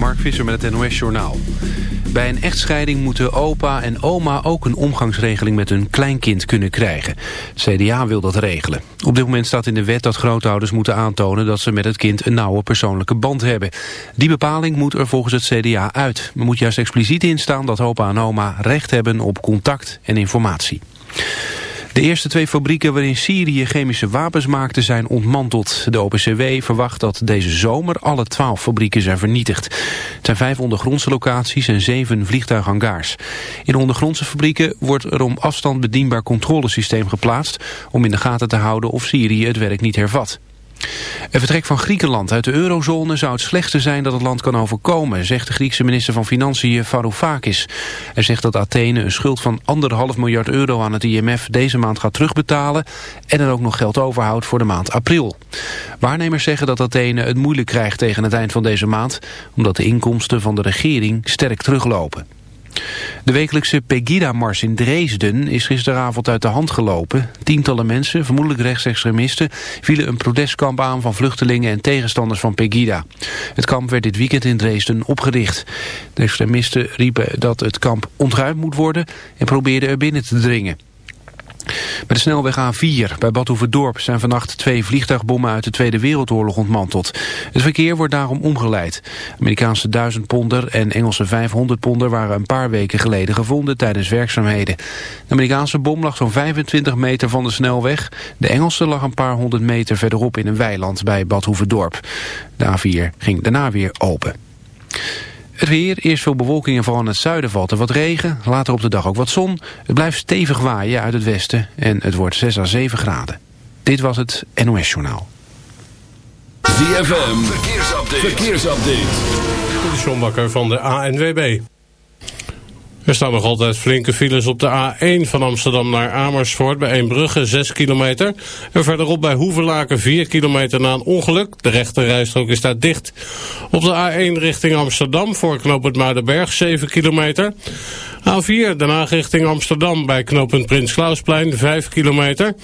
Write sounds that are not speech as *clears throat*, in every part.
Mark Visser met het NOS Journaal. Bij een echtscheiding moeten opa en oma ook een omgangsregeling met hun kleinkind kunnen krijgen. CDA wil dat regelen. Op dit moment staat in de wet dat grootouders moeten aantonen dat ze met het kind een nauwe persoonlijke band hebben. Die bepaling moet er volgens het CDA uit. Er moet juist expliciet in staan dat opa en oma recht hebben op contact en informatie. De eerste twee fabrieken waarin Syrië chemische wapens maakte zijn ontmanteld. De OPCW verwacht dat deze zomer alle twaalf fabrieken zijn vernietigd. Het zijn vijf ondergrondse locaties en zeven vliegtuighangars. In de ondergrondse fabrieken wordt er om afstand bedienbaar controlesysteem geplaatst... om in de gaten te houden of Syrië het werk niet hervat. Een vertrek van Griekenland uit de eurozone zou het slechtste zijn dat het land kan overkomen, zegt de Griekse minister van Financiën Varoufakis. Hij zegt dat Athene een schuld van anderhalf miljard euro aan het IMF deze maand gaat terugbetalen en er ook nog geld overhoudt voor de maand april. Waarnemers zeggen dat Athene het moeilijk krijgt tegen het eind van deze maand, omdat de inkomsten van de regering sterk teruglopen. De wekelijkse Pegida-mars in Dresden is gisteravond uit de hand gelopen. Tientallen mensen, vermoedelijk rechtsextremisten, vielen een protestkamp aan van vluchtelingen en tegenstanders van Pegida. Het kamp werd dit weekend in Dresden opgericht. De extremisten riepen dat het kamp ontruimd moet worden en probeerden er binnen te dringen. Bij de snelweg A4 bij Badhoevedorp zijn vannacht twee vliegtuigbommen uit de Tweede Wereldoorlog ontmanteld. Het verkeer wordt daarom omgeleid. Amerikaanse 1000 ponder en Engelse 500 ponder waren een paar weken geleden gevonden tijdens werkzaamheden. De Amerikaanse bom lag zo'n 25 meter van de snelweg. De Engelse lag een paar honderd meter verderop in een weiland bij Badhoevedorp. De A4 ging daarna weer open. Het weer, eerst veel bewolking en vooral in het zuiden valt er wat regen. Later op de dag ook wat zon. Het blijft stevig waaien uit het westen en het wordt 6 à 7 graden. Dit was het NOS Journaal. ZFM, verkeersupdate. verkeersupdate. De John Bakker van de ANWB. Er staan nog altijd flinke files op de A1 van Amsterdam naar Amersfoort bij Eembrugge 6 kilometer. En verderop bij Hoevelaken 4 kilometer na een ongeluk. De rechte rijstrook is daar dicht. Op de A1 richting Amsterdam voor knooppunt Muidenberg 7 kilometer. A4 daarna richting Amsterdam bij knooppunt Prins Klausplein 5 kilometer.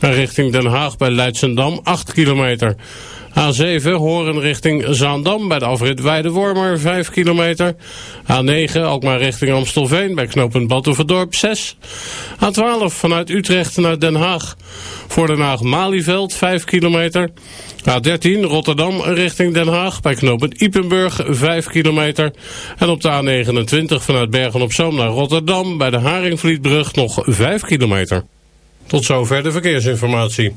En richting Den Haag bij Leidsendam 8 kilometer. A7 Horen richting Zaandam bij de afrit Weidewormer 5 kilometer. A9 ook maar richting Amstelveen bij knooppunt Batuverdorp 6. A12 vanuit Utrecht naar Den Haag. Voor Den Haag Malieveld 5 kilometer. A13 Rotterdam richting Den Haag bij knooppunt Ipenburg 5 kilometer. En op de A29 vanuit Bergen op Zoom naar Rotterdam bij de Haringvlietbrug nog 5 kilometer. Tot zover de verkeersinformatie.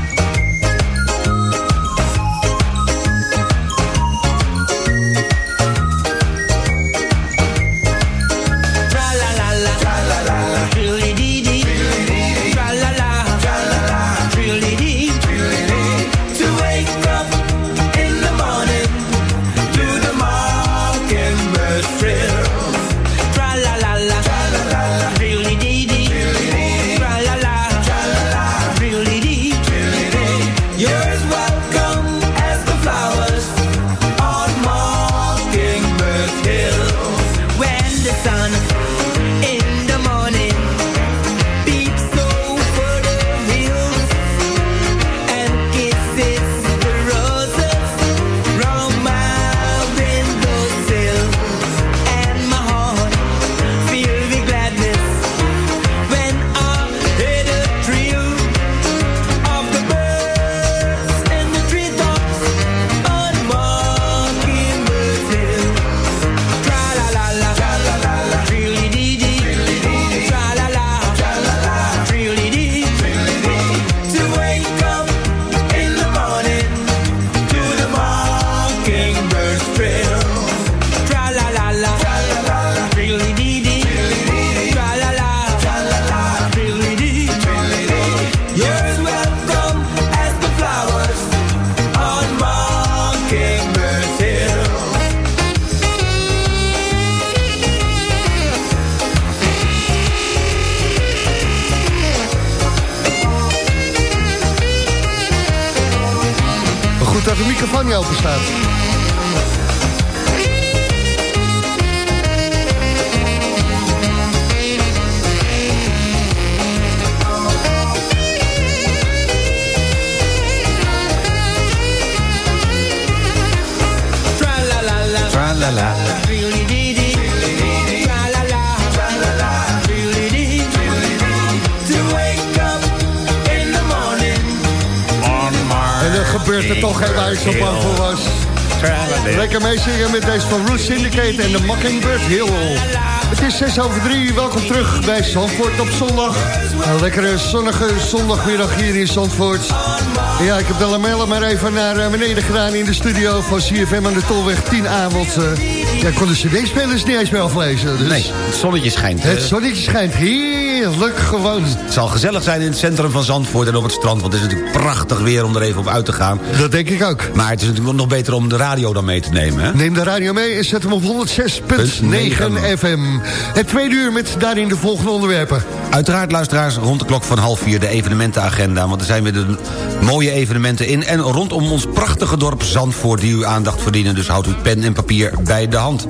Is 6 over 3, welkom terug bij Zandvoort op zondag. Een lekkere zonnige zondagmiddag hier in Zandvoort. Ja, ik heb de lamellen maar even naar eh, beneden gedaan in de studio van CFM aan de Tolweg 10A. Want uh, ja, ik kon de cd-spelers niet eens meer aflezen. Dus Nee, het zonnetje schijnt. Het zonnetje schijnt heerlijk gewoon. Het zal gezellig zijn in het centrum van Zandvoort en op het strand... want het is natuurlijk prachtig weer om er even op uit te gaan. Dat denk ik ook. Maar het is natuurlijk nog beter om de radio dan mee te nemen. Hè? Neem de radio mee en zet hem op 106.9 FM. Het tweede uur met daarin de volgende onderwerpen. Uiteraard, luisteraars, rond de klok van half vier de evenementenagenda... want er zijn weer de mooie evenementen in... en rondom ons prachtige dorp Zandvoort die uw aandacht verdienen... dus houdt u pen en papier bij de hand.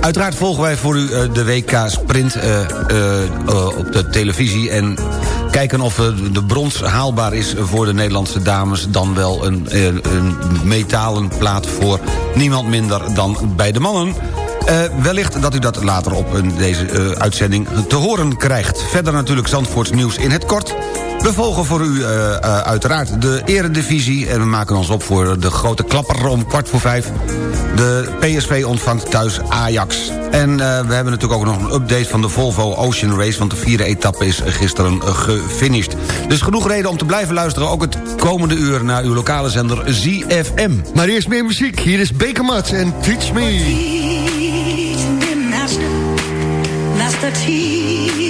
Uiteraard volgen wij voor u eh, de WK-sprint uh, uh, op de televisie... en kijken of de brons haalbaar is voor de Nederlandse dames... dan wel een, een metalen plaat voor niemand minder dan bij de mannen... Wellicht dat u dat later op deze uitzending te horen krijgt. Verder natuurlijk Zandvoorts nieuws in het kort. We volgen voor u uh, uiteraard de eredivisie... en we maken ons op voor de grote klapper om kwart voor vijf. De PSV ontvangt thuis Ajax. En we hebben natuurlijk ook nog een update van de Volvo Ocean Race... want de vierde etappe is gisteren gefinished. Dus genoeg reden om te blijven luisteren... ook het komende uur naar uw lokale zender ZFM. Maar eerst meer muziek. Hier is Bekermat en Teach Me. Master, teach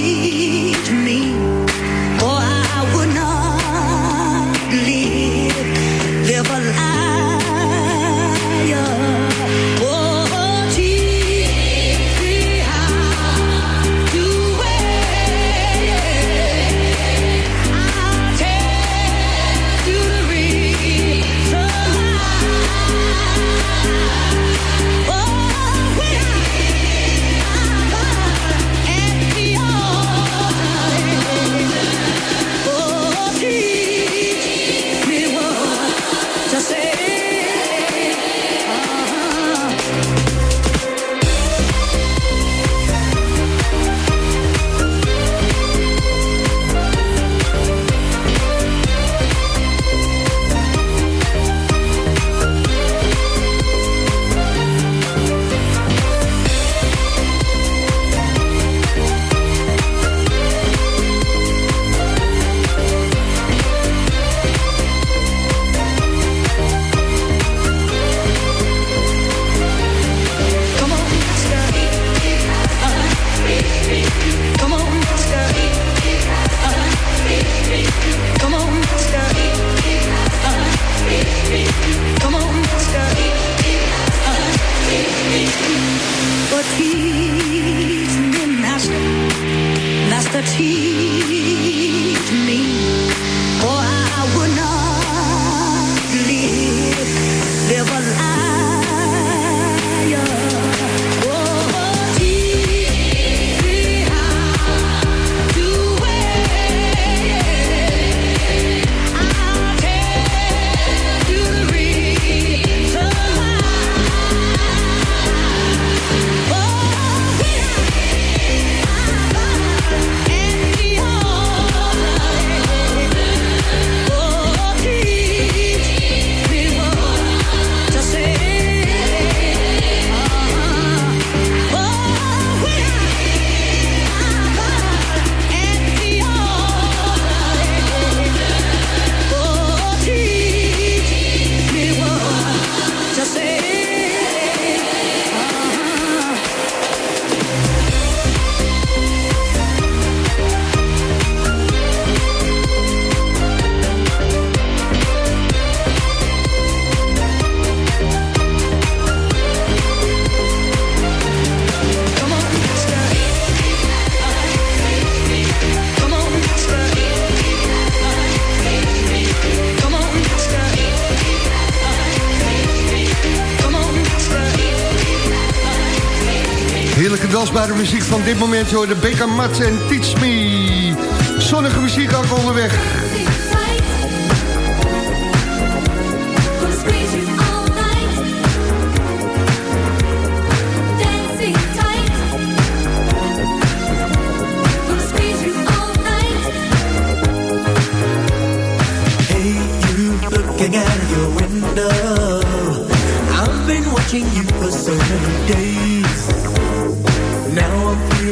lekker dansbare muziek van dit moment. Hoor de Becca Mats en Teach Me. Zonnige muziek ook onderweg. Hey, you looking of your window. I've been watching you for so many days.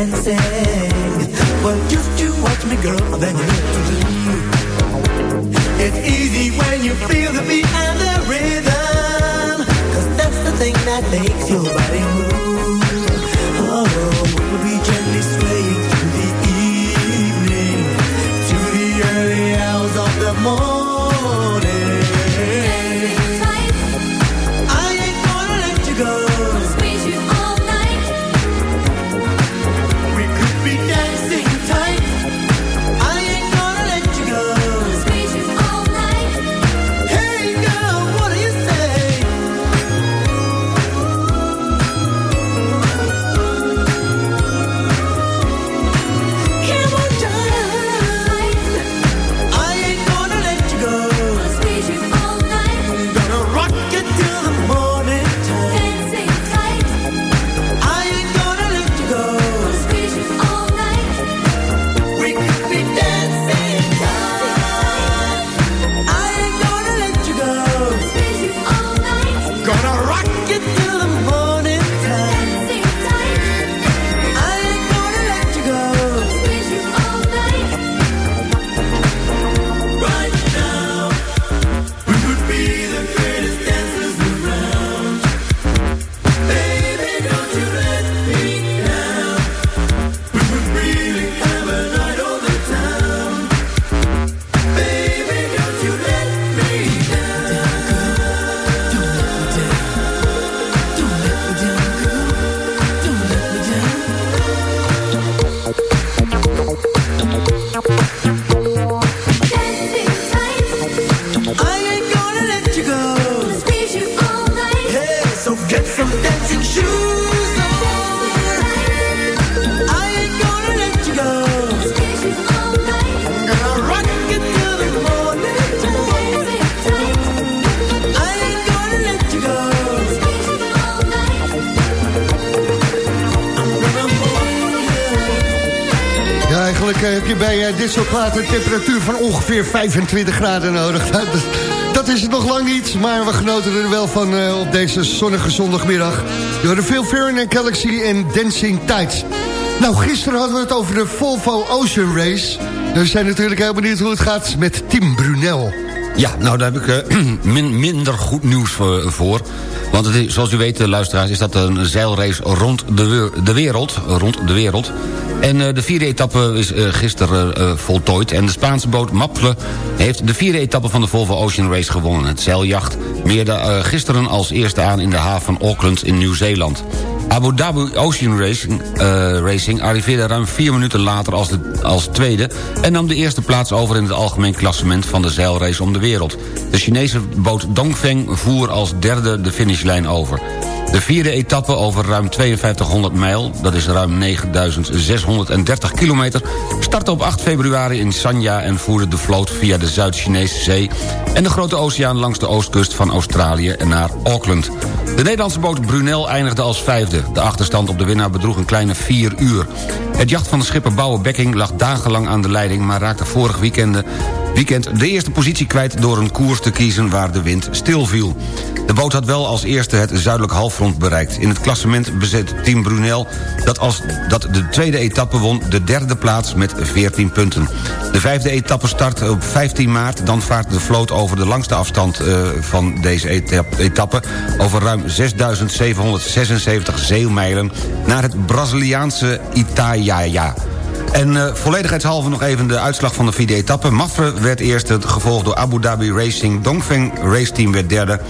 Been dancing. Well, just you watch me, girl, then you what to do. It's easy when you feel the beat and the rhythm. Cause that's the thing that makes your body move. Een temperatuur van ongeveer 25 graden nodig. *laughs* Dat, is het nog lang niet, maar we genoten er wel van eh, op deze zonnige zondagmiddag. Door de Phil en Galaxy en Dancing Tides. Nou, gisteren hadden we het over de Volvo Ocean Race. We zijn natuurlijk heel benieuwd hoe het gaat met Tim Brunel. Ja, nou daar heb ik eh, *clears throat* min- minder goed nieuws voor. Want het zoals u weet, eh, luisteraars, is dat een zeilrace rond de, de wereld. Rond de wereld. En eh, de vierde etappe is gisteren voltooid. En de Spaanse boot Maple heeft de vierde etappe van de Volvo Ocean Race gewonnen. Het zeiljacht meerde gisteren als eerste aan in de haven Auckland in Nieuw-Zeeland. Abu Dhabi Ocean Racing, eh, Racing arriveerde ruim vier minuten later als, de, als tweede... en nam de eerste plaats over in het algemeen klassement van de zeilrace om de wereld. De Chinese boot Dongfeng voer als derde de finishlijn over. De vierde etappe over ruim 5200 mijl, dat is ruim 9630 kilometer... startte op 8 februari in Sanya en voerde de vloot via de Zuid-Chinese Zee... en de Grote Oceaan langs de oostkust van Australië en naar Auckland. De Nederlandse boot Brunel eindigde als vijfde. De achterstand op de winnaar bedroeg een kleine vier uur. Het jacht van de schipper Bouwe Bekking lag dagenlang aan de leiding... maar raakte vorig weekend, weekend de eerste positie kwijt... door een koers te kiezen waar de wind stilviel. De boot had wel als eerste het zuidelijk halfrond bereikt. In het klassement bezet Team Brunel dat, als, dat de tweede etappe won... de derde plaats met 14 punten. De vijfde etappe start op 15 maart. Dan vaart de vloot over de langste afstand eh, van deze etap- etappe... over ruim 6.776 zeilmijlen naar het Braziliaanse Itaiaia. En eh, volledigheidshalve nog even de uitslag van de vierde etappe. Mafre werd eerste, gevolgd door Abu Dhabi Racing. Dongfeng Raceteam werd derde.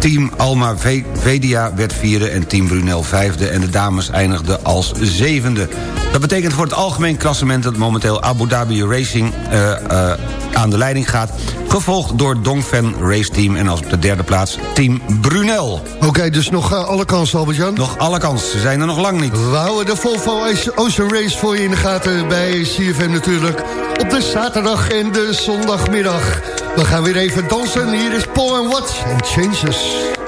Team Alma Ve- Vedia werd vierde en Team Brunel vijfde... en de dames eindigden als zevende. Dat betekent voor het algemeen klassement... dat momenteel Abu Dhabi Racing eh, eh, aan de leiding gaat... gevolgd door Dongfeng Raceteam en als op de derde plaats Team Brunel. Oké, dus nog eh, alle kansen, Albert-Jan? Nog alle kansen, ze zijn er nog lang niet. We houden de Volvo Ocean Race voor je in de gaten bij CFM natuurlijk. Op de zaterdag en de zondagmiddag. We gaan weer even dansen. Hier is Paul and Watts en Changes.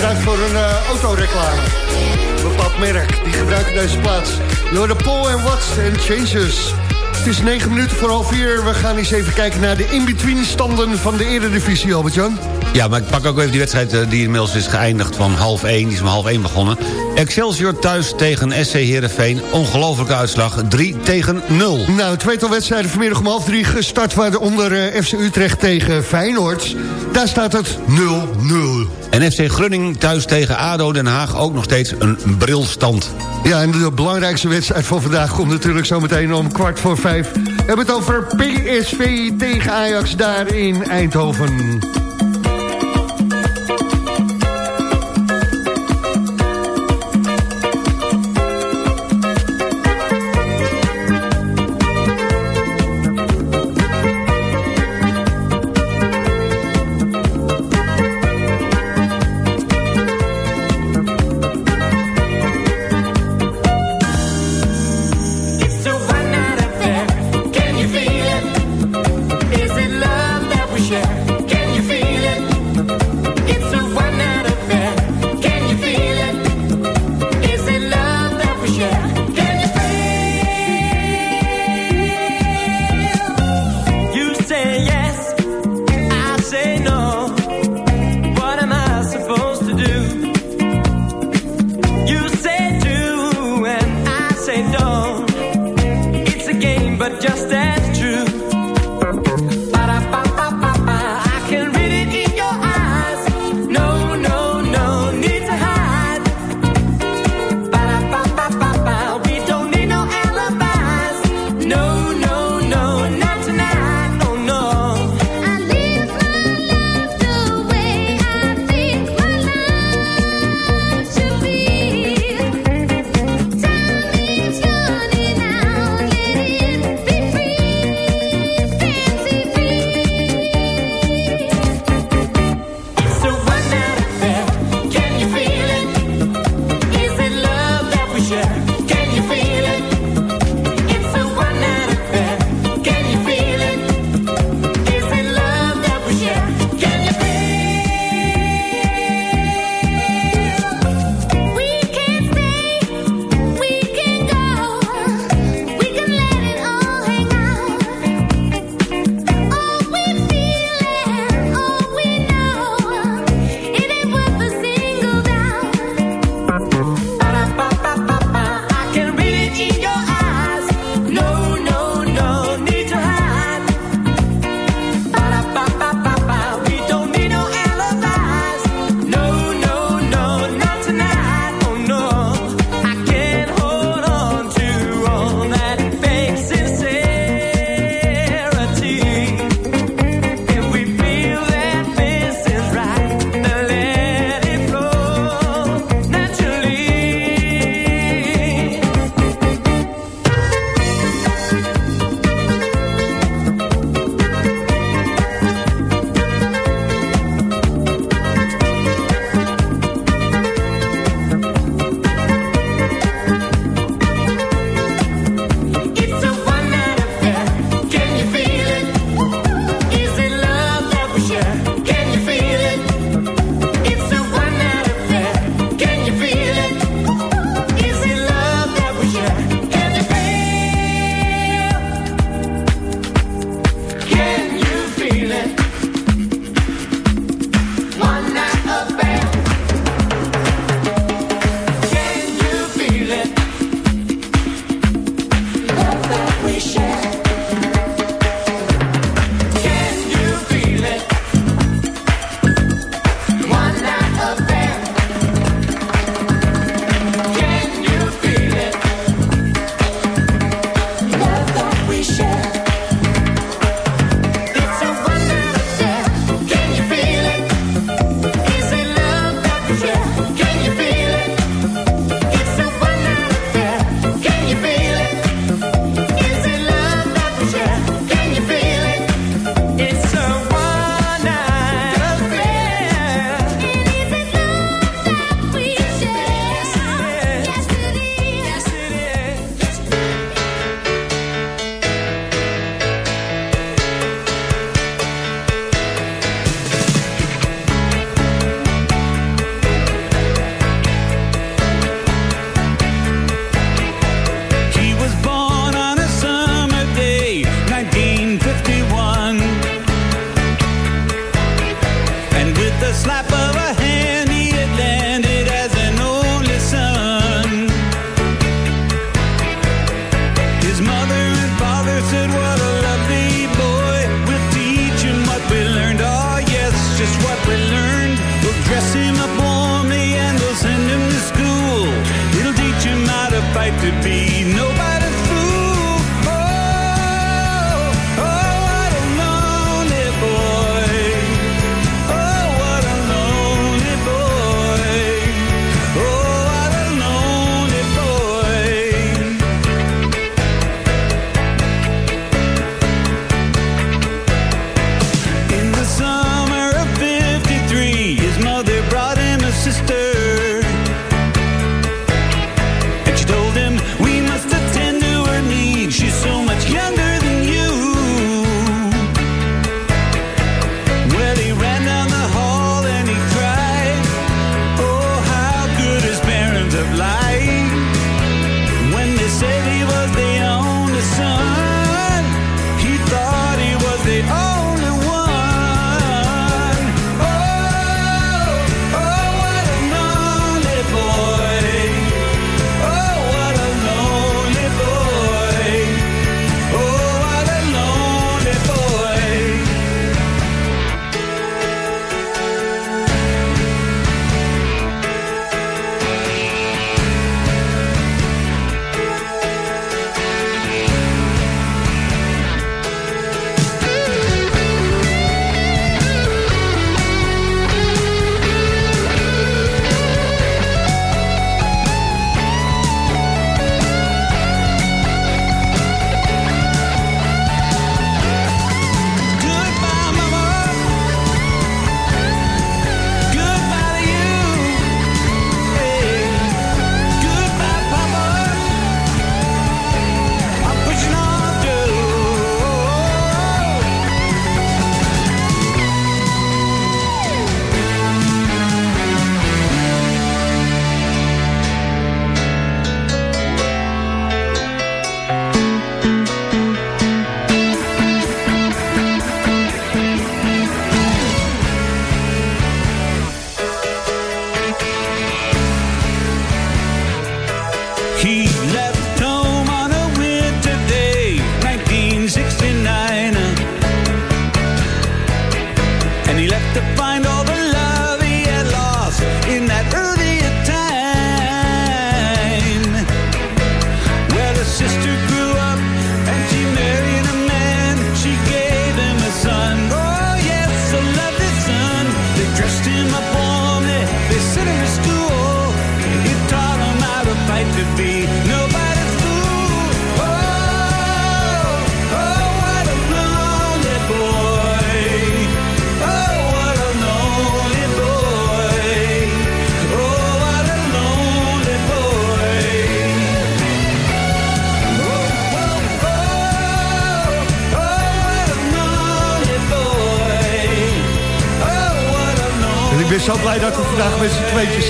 Gebruikt voor een eh, autoreclame. Een bepaald merk, die gebruiken deze plaats. Door de Paul en Watts en Changes. Het is negen minuten voor half vier. We gaan eens even kijken naar de in-between standen van de Eredivisie, Albert-Jan. Ja, maar ik pak ook even die wedstrijd eh, die inmiddels is geëindigd van half 1. Die is om half 1 begonnen. Excelsior thuis tegen SC Heerenveen. Ongelofelijke uitslag, 3 tegen 0. Nou, tweetal wedstrijden vanmiddag om half drie gestart... waaronder eh, FC Utrecht tegen Feyenoord. Daar staat het 0-0. En FC Grunning thuis tegen ADO Den Haag ook nog steeds een brilstand. Ja, en de belangrijkste wedstrijd van vandaag komt natuurlijk zo meteen om kwart voor vijf. We hebben het over PSV tegen Ajax daar in Eindhoven.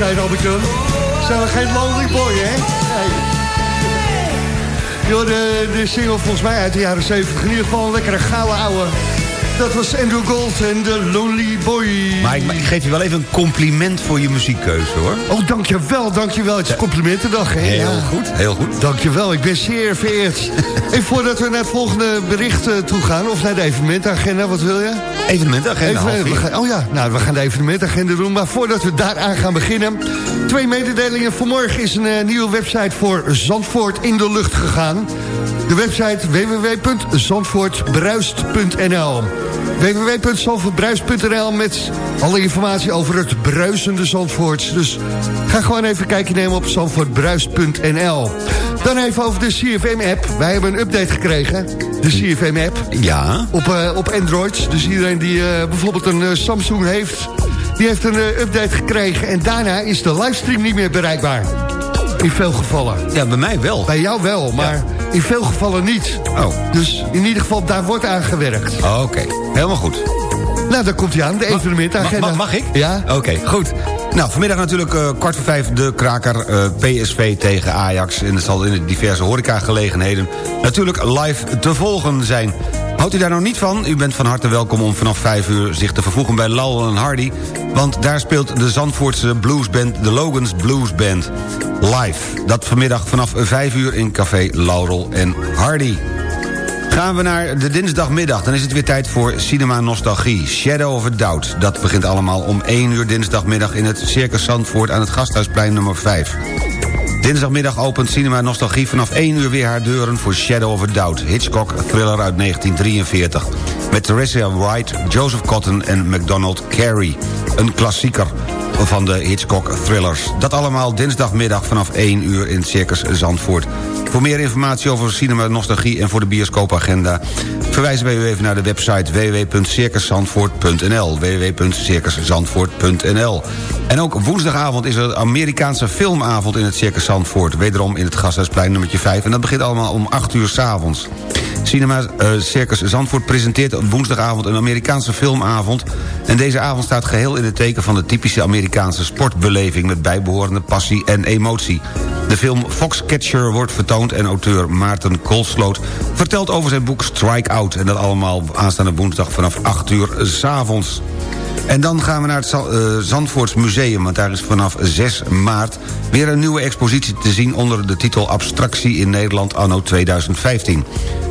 Zijn, Albert-Jan. Zijn we geen lonely boy, hè? Nee. Joh, de, de single volgens mij uit de jaren 70. In ieder geval een lekkere gouden ouwe. Dat was Andrew Gold en de Lonely Boy. Maar ik, maar ik geef je wel even een compliment voor je muziekkeuze, hoor. Oh, dankjewel, dankjewel. Het is complimentendag, hè? Heel Ja. goed, heel goed. Dankjewel, ik ben zeer vereerd. *laughs* en voordat we naar het volgende bericht eh, toe gaan... of naar de evenementagenda, wat wil je? Evenementagenda, Even, we vier. gaan, oh ja, nou, we gaan de evenementagenda doen. Maar voordat we daaraan gaan beginnen... twee mededelingen. Vanmorgen is een eh, nieuwe website voor Zandvoort in de lucht gegaan. De website www.zandvoortbruist.nl www.zandvoortbruist.nl met alle informatie over het bruisende Zandvoort. Dus ga gewoon even kijkje nemen op zandvoortbruist.nl. Dan even over de CFM-app. Wij hebben een update gekregen, de CFM-app Ja, op, eh, op Android. Dus iedereen die eh, bijvoorbeeld een Samsung heeft... die heeft een eh, update gekregen. En daarna is de livestream niet meer bereikbaar. In veel gevallen. ja, bij mij wel. Bij jou wel, maar in veel gevallen niet. Oh, Dus in ieder geval, daar wordt aan gewerkt. oké. Helemaal goed. Nou, daar komt hij aan, de evenementagenda. Mag, mag ik? Ja. Oké, goed. Nou, vanmiddag natuurlijk eh, kwart voor vijf de kraker eh, PSV tegen Ajax. En dat zal in de diverse horecagelegenheden natuurlijk live te volgen zijn. Houdt u daar nou niet van? U bent van harte welkom om vanaf vijf uur zich te vervoegen bij Laurel en Hardy. Want daar speelt de Zandvoortse bluesband, de Logans Blues Band, live. Dat vanmiddag vanaf vijf uur in café Laurel en Hardy. Gaan we naar de dinsdagmiddag, dan is het weer tijd voor Cinema Nostalgie. Shadow of a Doubt. Dat begint allemaal om 1 uur dinsdagmiddag... in het Circus Zandvoort aan het Gasthuisplein nummer 5. Dinsdagmiddag opent Cinema Nostalgie vanaf 1 uur weer haar deuren... voor Shadow of a Doubt, Hitchcock thriller uit 1943. Met Teresa Wright, Joseph Cotton en MacDonald Carey. Een klassieker van de Hitchcock thrillers. Dat allemaal dinsdagmiddag vanaf 1 uur in Circus Zandvoort. Voor meer informatie over Cinema Nostalgie en voor de bioscoopagenda... verwijzen wij u even naar de website www.circuszandvoort.nl www.circuszandvoort.nl En ook woensdagavond is er een Amerikaanse filmavond in het Circus Zandvoort. Wederom in het Gasthuisplein nummertje 5. En dat begint allemaal om 8 uur s'avonds. Cinema eh, Circus Zandvoort presenteert op woensdagavond een Amerikaanse filmavond. En deze avond staat geheel in het teken van de typische Amerikaanse sportbeleving... met bijbehorende passie en emotie. De film Foxcatcher wordt vertoond en auteur Maarten Koolsloot... vertelt over zijn boek Strike Out. En dat allemaal aanstaande woensdag vanaf 8 uur s'avonds. En dan gaan we naar het eh, Zandvoorts Museum... want daar is vanaf 6 maart weer een nieuwe expositie te zien... onder de titel Abstractie in Nederland anno 2015.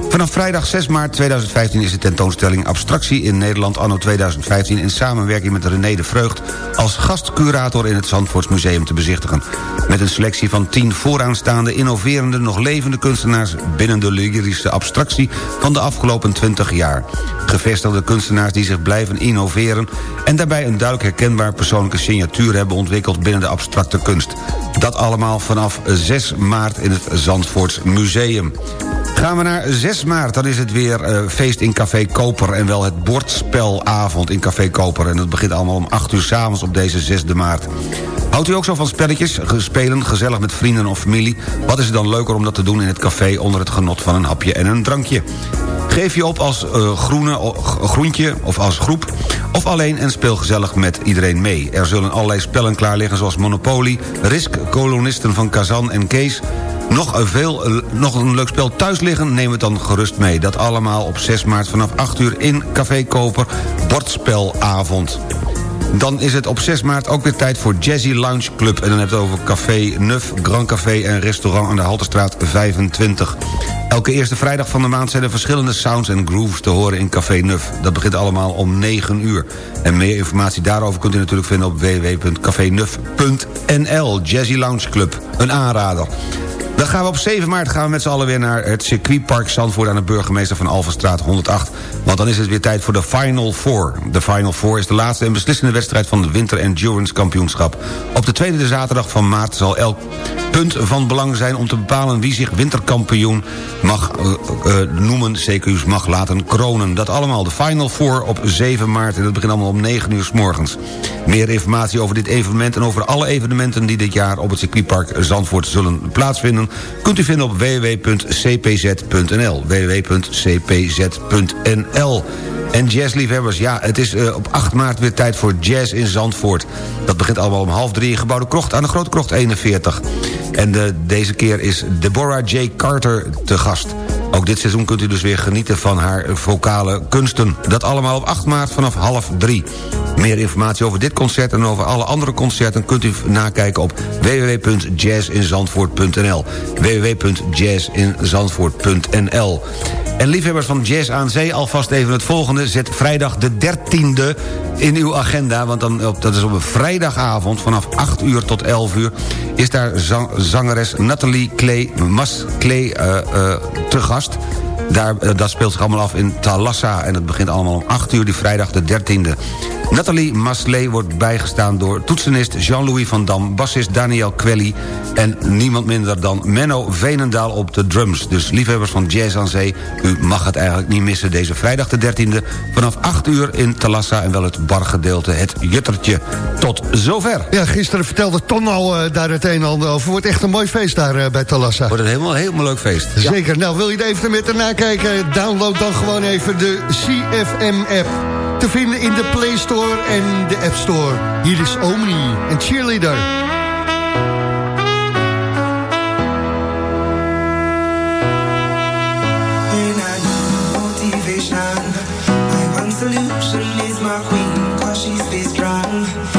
Vanaf vrijdag 6 maart 2015 is de tentoonstelling Abstractie in Nederland anno 2015... in samenwerking met René de Vreugd als gastcurator in het Zandvoorts Museum te bezichtigen. Met een selectie van 10 vooraanstaande, innoverende, nog levende kunstenaars... binnen de lyrische abstractie van de afgelopen 20 jaar. Gevestigde kunstenaars die zich blijven innoveren... en daarbij een duidelijk herkenbaar persoonlijke signatuur hebben ontwikkeld binnen de abstracte kunst. Dat allemaal vanaf 6 maart in het Zandvoorts Museum. Gaan we naar 6 maart, dan is het weer eh, feest in Café Koper... en wel het bordspelavond in Café Koper. En dat begint allemaal om 8 uur s'avonds op deze 6e maart. Houdt u ook zo van spelletjes, spelen, gezellig met vrienden of familie? Wat is het dan leuker om dat te doen in het café... onder het genot van een hapje en een drankje? Geef je op als eh, groene, groentje of als groep... of alleen en speel gezellig met iedereen mee. Er zullen allerlei spellen klaar liggen zoals Monopoly... Risk, kolonisten van Kazan en Kees... Nog een, veel, eh, nog een leuk spel thuis liggen, neem het dan gerust mee. Dat allemaal op 6 maart vanaf 8 uur in Café Koper, bordspelavond. Dan is het op 6 maart ook weer tijd voor Jazzy Lounge Club. En dan heb je het over Café Neuf, Grand Café en restaurant aan de Halterstraat 25. Elke eerste vrijdag van de maand zijn er verschillende sounds en grooves te horen in Café Neuf. Dat begint allemaal om 9 uur. En meer informatie daarover kunt u natuurlijk vinden op www.cafeneuf.nl. Jazzy Lounge Club, een aanrader. Dan gaan we op 7 maart gaan we met z'n allen weer naar het circuitpark Zandvoort... aan de burgemeester van Alphenstraat 108. Want dan is het weer tijd voor de Final Four. De Final Four is de laatste en beslissende wedstrijd... van de Winter Endurance Kampioenschap. Op de tweede zaterdag van maart zal elk punt van belang zijn... om te bepalen wie zich winterkampioen mag eh, eh, noemen... CQ's mag laten kronen. Dat allemaal de Final Four op 7 maart... en dat begint allemaal om 9 uur s morgens. Meer informatie over dit evenement... en over alle evenementen die dit jaar op het circuitpark Zandvoort zullen plaatsvinden... kunt u vinden op www.cpz.nl. www.cpz.nl. En jazzliefhebbers, ja, het is eh, op 8 maart weer tijd voor jazz in Zandvoort. Dat begint allemaal om half drie in gebouwde krocht aan de Grote Krocht 41. En eh, deze keer is Deborah J. Carter te gast. Ook dit seizoen kunt u dus weer genieten van haar vocale kunsten. Dat allemaal op 8 maart vanaf half drie. Meer informatie over dit concert en over alle andere concerten... kunt u nakijken op www.jazzinzandvoort.nl www.jazzinzandvoort.nl En liefhebbers van Jazz aan Zee, alvast even het volgende. Zet vrijdag de 13e in uw agenda. Want dan, op, dat is op een vrijdagavond vanaf 8 uur tot 11 uur... is daar zang- zangeres Nathalie Clay, Mas Clay eh, eh, te gast... Daar, eh, dat speelt zich allemaal af in Thalassa. En het begint allemaal om 8 uur, die vrijdag de 13e. Nathalie Masley wordt bijgestaan door toetsenist Jean-Louis van Dam... bassist Daniel Quelly en niemand minder dan Menno Venendaal op de drums. Dus liefhebbers van Jazz aan Zee, u mag het eigenlijk niet missen... deze vrijdag de 13e vanaf 8 uur in Thalassa... en wel het bargedeelte, het Juttertje. Tot zover. Ja, gisteren vertelde Ton al eh, daar het een en ander over. Wordt echt een mooi feest daar eh, bij Talassa. Wordt het helemaal, helemaal leuk feest. Ja. Zeker. Nou, wil je er even met ernaar kijken? Download dan gewoon even de CFM-app. Te vinden in de Play Store en de App Store. Hier is Omni en Cheerleader. Solution is my queen, cause she stays strong.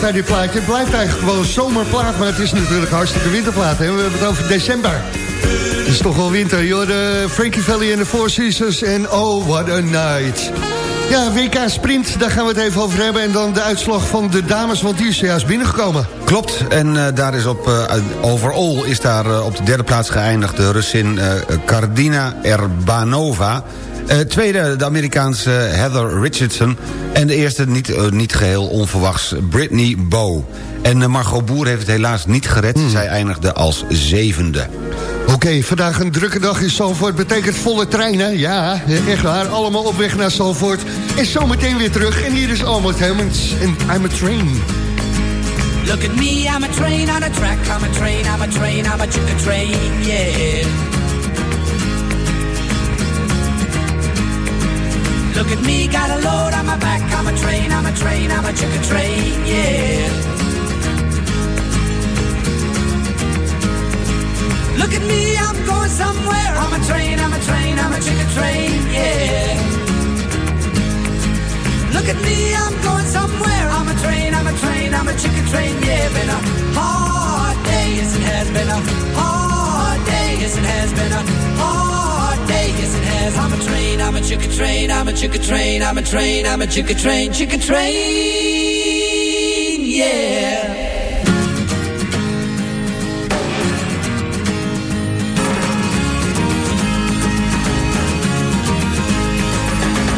Het blijft eigenlijk gewoon zomerplaat, maar het is natuurlijk hartstikke winterplaat. Hè? We hebben het over december. Het is toch wel winter, joh. De Frankie Valley en de Four Seasons en Oh, what a night. Ja, WK Sprint, daar gaan we het even over hebben. En dan de uitslag van de dames, want die is juist binnengekomen. Klopt, en eh, daar is op, eh, overall is daar eh, op de derde plaats geëindigd... de Russin Kardina Erbanova. Eh, tweede, de Amerikaanse Heather Richardson. En de eerste, niet, eh, niet geheel onverwachts, Brittany Bow. En eh, Margot Boer heeft het helaas niet gered. Zij eindigde als zevende. Oké, vandaag een drukke dag in Zalvoort. Betekent volle treinen. Ja, echt waar. Allemaal op weg naar Zalvoort. En zometeen weer terug. En hier is Almond Helmens en I'm a Train. Look at me, I'm a train on a track. I'm a train, I'm a train, I'm a chicken train, yeah. Look at me, got a load on my back. I'm a train, I'm a train, I'm a chicken train, yeah. Look at me, I'm going somewhere. I'm a train, I'm a train, I'm a chicken train, yeah. Look at me, I'm going somewhere. I'm a train, I'm a train, I'm a chicken train, yeah. Been a hard day, yes it has been a hard day, yes it has been a hard has. I'm a train, I'm a chicken train, I'm a chicken train, I'm a train, I'm a chicken train, chicken train, yeah.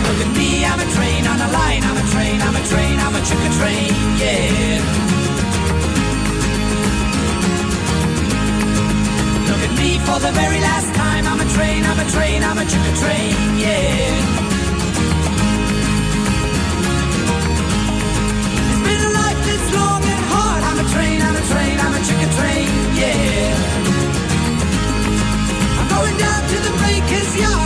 Look at me, I'm a train on a line. I'm a train, I'm a train, I'm a chicken train, yeah. Look at me for the very last time. Train, I'm a train, I'm a chicken train, yeah. It's been a life that's long and hard. I'm a train, I'm a train, I'm a chicken train, yeah. I'm going down to the breaker's yard.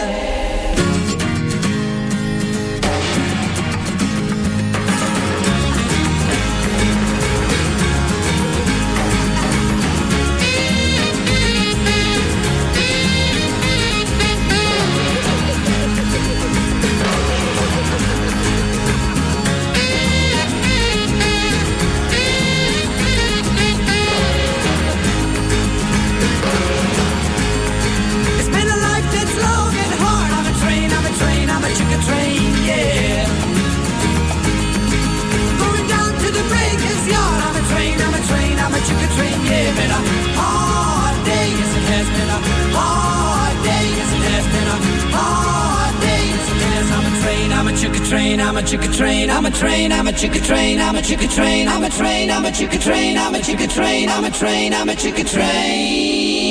A chicken train, I'm a train, I'm a chicken train, I'm a chicken train, I'm a train, I'm a chicken train, I'm a chicken train, I'm a train, I'm a chicken train.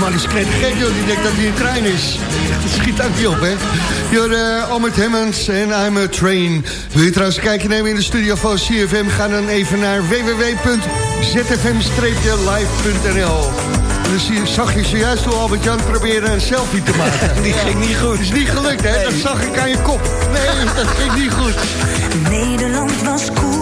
Man is gek, joh. Die denkt dat hij een trein is. Dat schiet ook niet op, hè. Jor, uh, Albert Hemmens en I'm a Train. Wil je trouwens een kijkje nemen in de studio van CFM? Ga dan even naar www.zfm-live.nl dus hier zag je zojuist hoe Albert-Jan probeerde een selfie te maken. *laughs* Die ging niet goed. Dat is niet gelukt, hè? Dat zag ik aan je kop. Nee, dat ging niet goed. Nederland was koel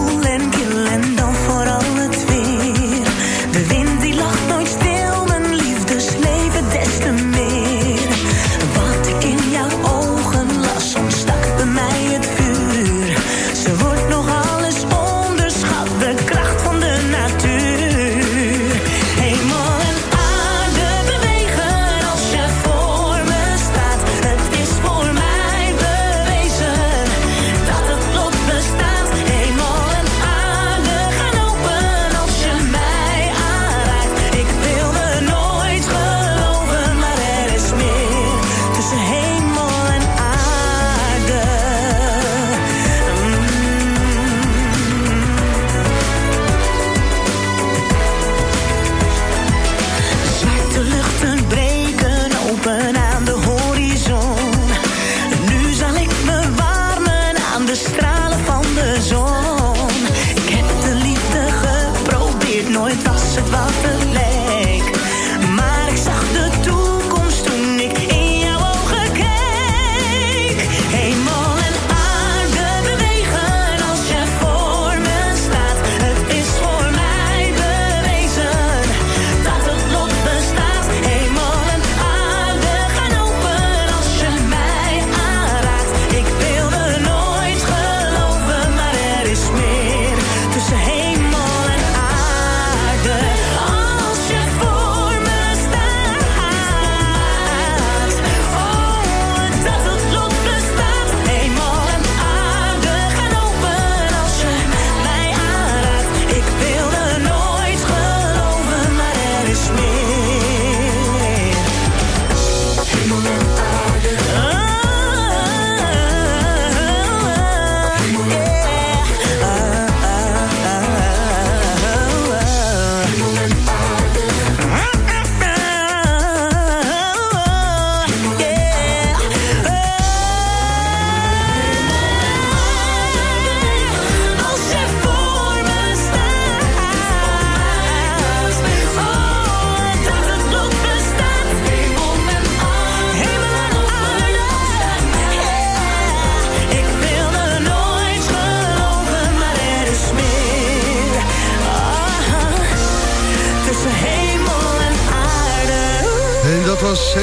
was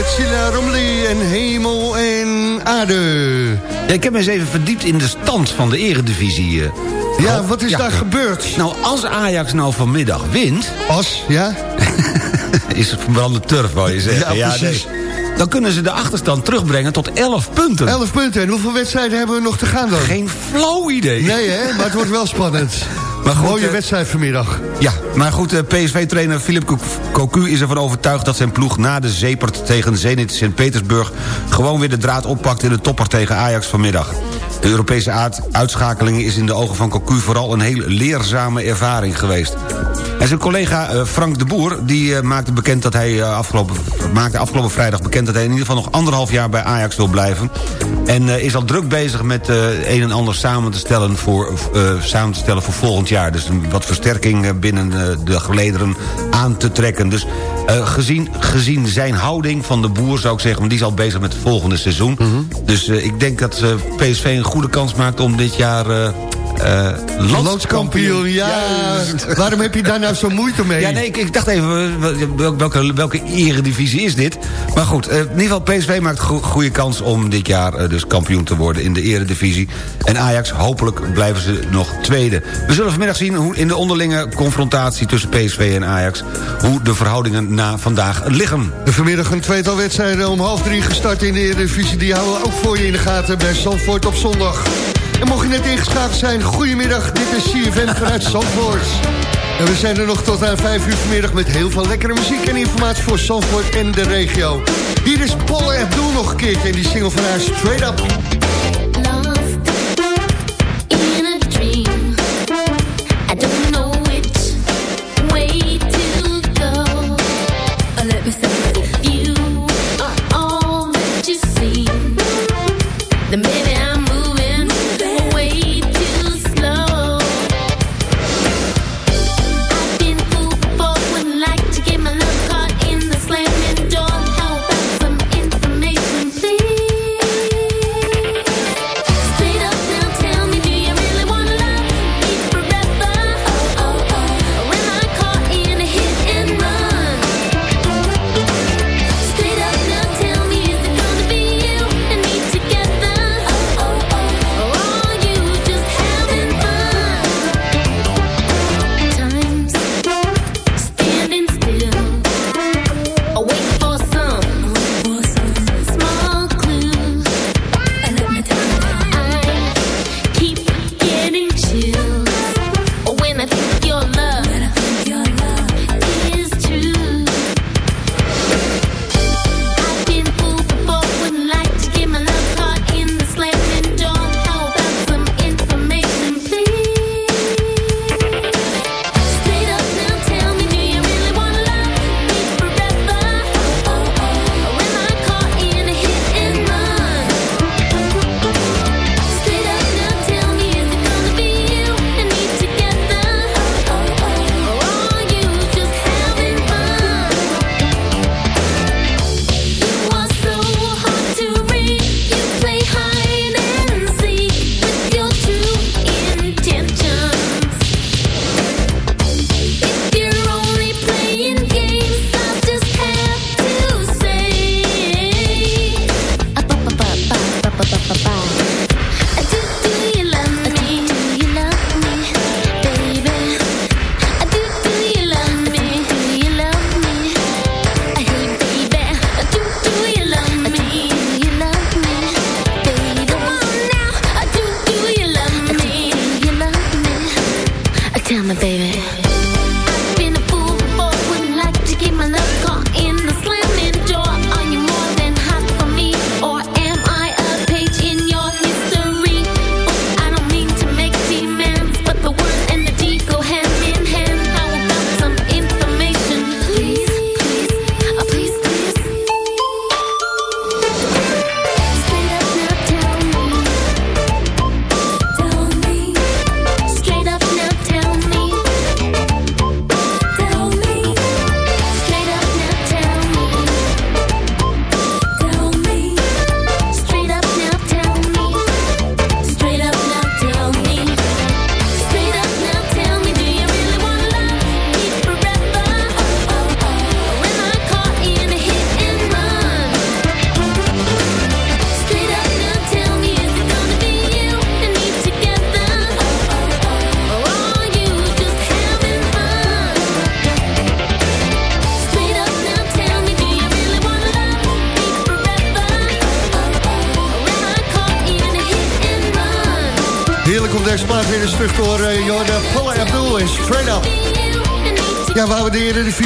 Romley en Hemel en Aarde. Ja, ik heb me eens even verdiept in de stand van de eredivisie. eh. Ja, wat is daar gebeurd? Nou, als Ajax nou vanmiddag wint... Als, ja? *laughs* is het verbrande turf, wou je zeggen. Ja, precies. Dan kunnen ze de achterstand terugbrengen tot 11 punten. 11 punten. En hoeveel wedstrijden hebben we nog te gaan dan? Geen flauw idee. Nee, hè? Maar het wordt wel spannend. *laughs* Maar goed, Mooie eh, wedstrijd vanmiddag. Ja, maar goed, eh, PSV-trainer Philip Cocu is ervan overtuigd... dat zijn ploeg na de zepert tegen Zenit Sint-Petersburg... gewoon weer de draad oppakt in de topper tegen Ajax vanmiddag. De Europese uitschakeling is in de ogen van Cocu... vooral een heel leerzame ervaring geweest. En zijn collega eh, Frank de Boer die, eh, maakte, bekend dat hij, eh, afgelopen, maakte afgelopen vrijdag bekend... dat hij in ieder geval nog anderhalf jaar bij Ajax wil blijven. En is al druk bezig met een en ander samen te stellen voor, samen te stellen voor volgend jaar. Dus wat versterking binnen de gelederen aan te trekken. Dus eh, gezien, gezien zijn houding van de Boer zou ik zeggen... want die is al bezig met het volgende seizoen. Dus eh, ik denk dat eh, PSV een goede kans maakt om dit jaar... eh eh, Landskampioen, ja. *laughs* Waarom heb je daar nou zo moeite mee? ja, nee, ik, ik dacht even, wel- welke, welke eredivisie is dit? Maar goed, eh, in ieder geval PSV maakt go goede kans om dit jaar eh, dus kampioen te worden in de eredivisie. En Ajax, hopelijk blijven ze nog tweede. We zullen vanmiddag zien hoe in de onderlinge confrontatie tussen PSV en Ajax... hoe de verhoudingen na vandaag liggen. En vanmiddag een tweetal wedstrijden om half drie gestart in de Eredivisie. Die houden we ook voor je in de gaten bij Zandvoort op zondag. En mocht je net ingeschakeld zijn, goedemiddag. Dit is CFM vanuit Zandvoort. En we zijn er nog tot aan vijf uur vanmiddag met heel veel lekkere muziek en informatie voor Zandvoort en de regio. Hier is Paul Abdul nog een keertje en die single van haar Straight Up.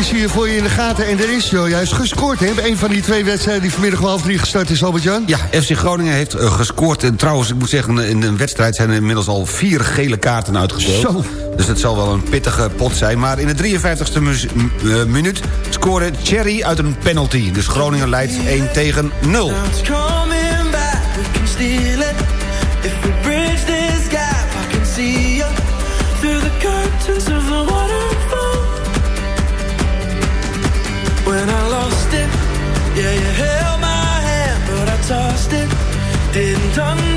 Hier voor je in de gaten. En er is juist gescoord, hè? Een van die twee wedstrijden die vanmiddag om half drie gestart is, Albert-Jan. Ja, FC Groningen heeft eh, gescoord. En trouwens, ik moet zeggen, in een wedstrijd zijn er inmiddels al vier gele kaarten uitgedeeld. Zo. Dus het zal wel een pittige pot zijn. Maar in de 53ste mu- eh, minuut scoorde Cherry uit een penalty. Dus Groningen leidt 1 tegen 0. Didn't understand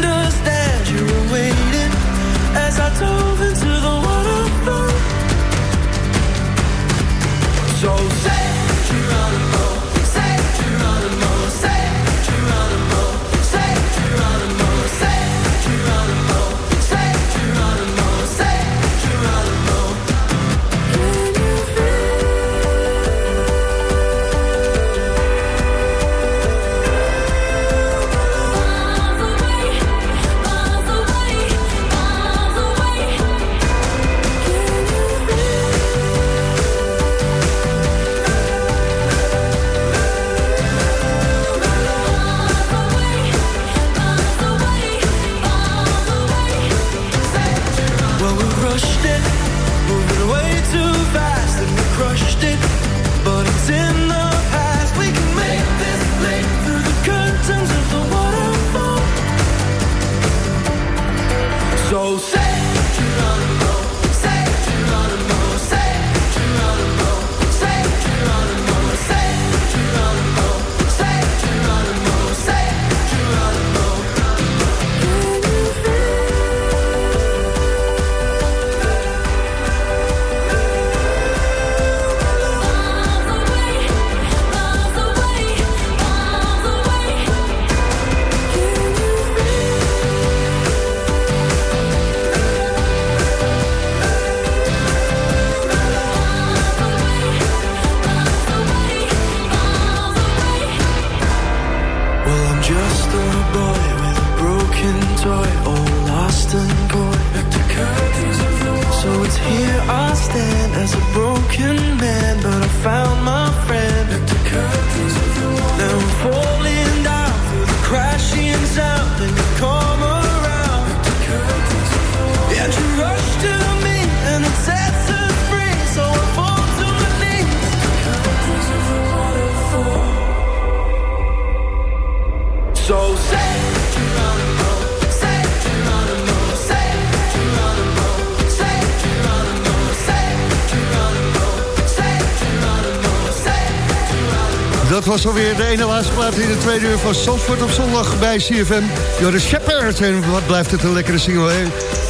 ene laatste plaat in de tweede uur van Zandvoort op zondag bij CFM. Joris Shepard. En wat blijft het een lekkere single, hè?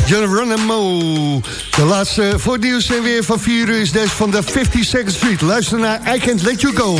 Geronimo. De laatste voor nieuws en weer van 4 uur is deze van de 52nd Street. Luister naar I Can't Let You Go.